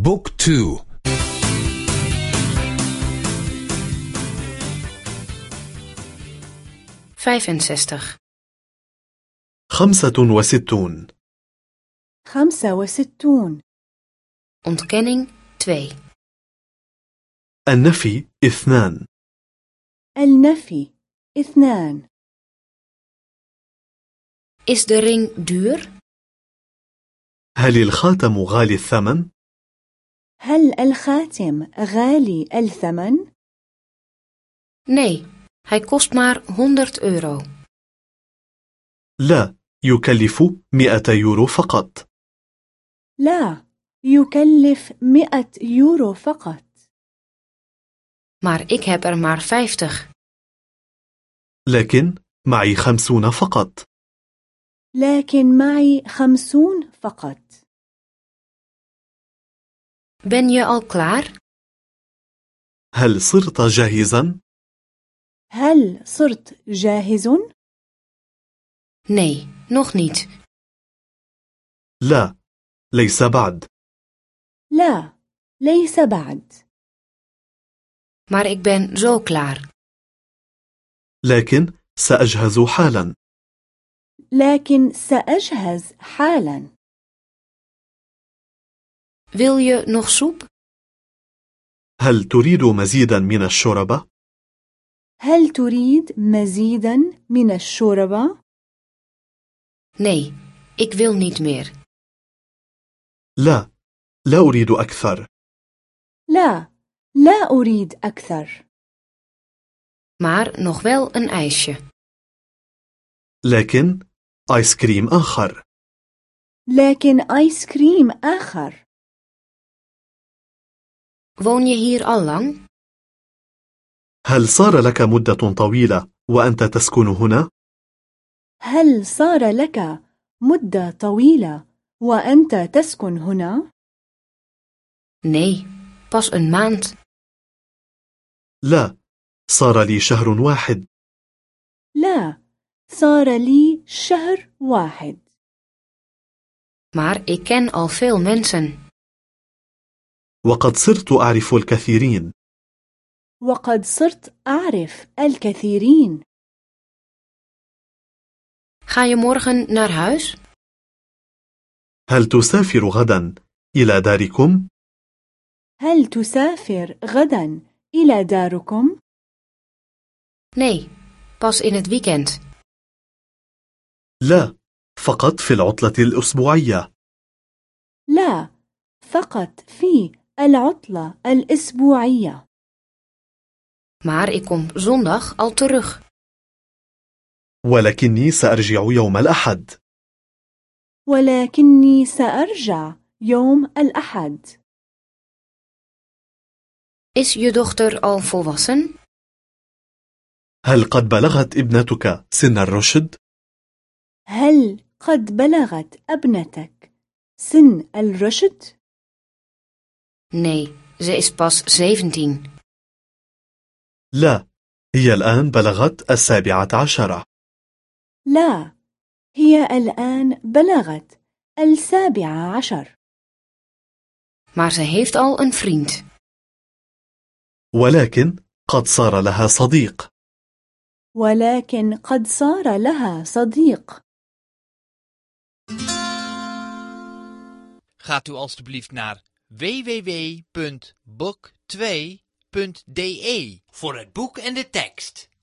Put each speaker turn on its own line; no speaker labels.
بوك تو.
vijfenzestig,
خمسة وستون.
خمسة وستون.
Ontkenning 2,
النفي اثنان.
النفي اثنان.
Is de ring duur?
هل الخاتم غالي الثمن؟
هل الخاتم غالي الثمن؟
Nee, hij kost maar 100 euro.
لا يكلف مئة يورو فقط
لا يكلف مئة يورو فقط
Maar ik heb er maar 50.
لكن معي خمسون فقط
لكن معي خمسون فقط
Ben je al klaar?
هل صرت جاهزا؟
هل صرت جاهز؟
Nee, nog niet.
لا ليس بعد
لا ليس بعد
Maar ik ben zo klaar.
لكن سأجهز حالا
لكن سأجهز حالا
Wil je nog soep?
هل تريد مزيدا من الشوربة؟
هل تريد مزيدا من الشوربة؟
Nee, ik wil niet meer.
لا لا أريد أكثر
لا لا أريد أكثر
Maar nog wel een ijsje.
لكن آيس كريم آخر
لكن آيس كريم آخر
Woon je hier al lang?
هل صار لك مدة طويلة وأنت تسكن هنا؟
هل صار لك مدة طويلة وأنت تسكن هنا؟
Nee, pas een maand.
لا صار لي شهر واحد
لا صار لي شهر واحد
Maar ik ken al veel mensen.
وقد صرت أعرف الكثيرين
وقد صرت أعرف الكثيرين
Ga je morgen naar huis?
هل تسافر غدا إلى داركم؟
هل تسافر غدا إلى داركم؟
Nee, pas in het weekend.
لا فقط في العطلة الأسبوعية
لا فقط في العطلة الأسبوعية
Maar ik kom zondag al terug.
ولكني سأرجع يوم الأحد
ولكني سأرجع يوم الأحد
Is je dochter al volwassen?
هل قد بلغت ابنتك سن الرشد؟
هل قد بلغت ابنتك سن الرشد؟
Nee, ze is pas 17.
لا هي الآن بلغت السابعة عشرة
لا هي الآن بلغت السابعة عشر
Maar ze heeft al een vriend.
ولكن قد صار لها صديق
ولكن قد صار لها صديق
Gaat u alstublieft naar www.book2.de voor het boek en de tekst.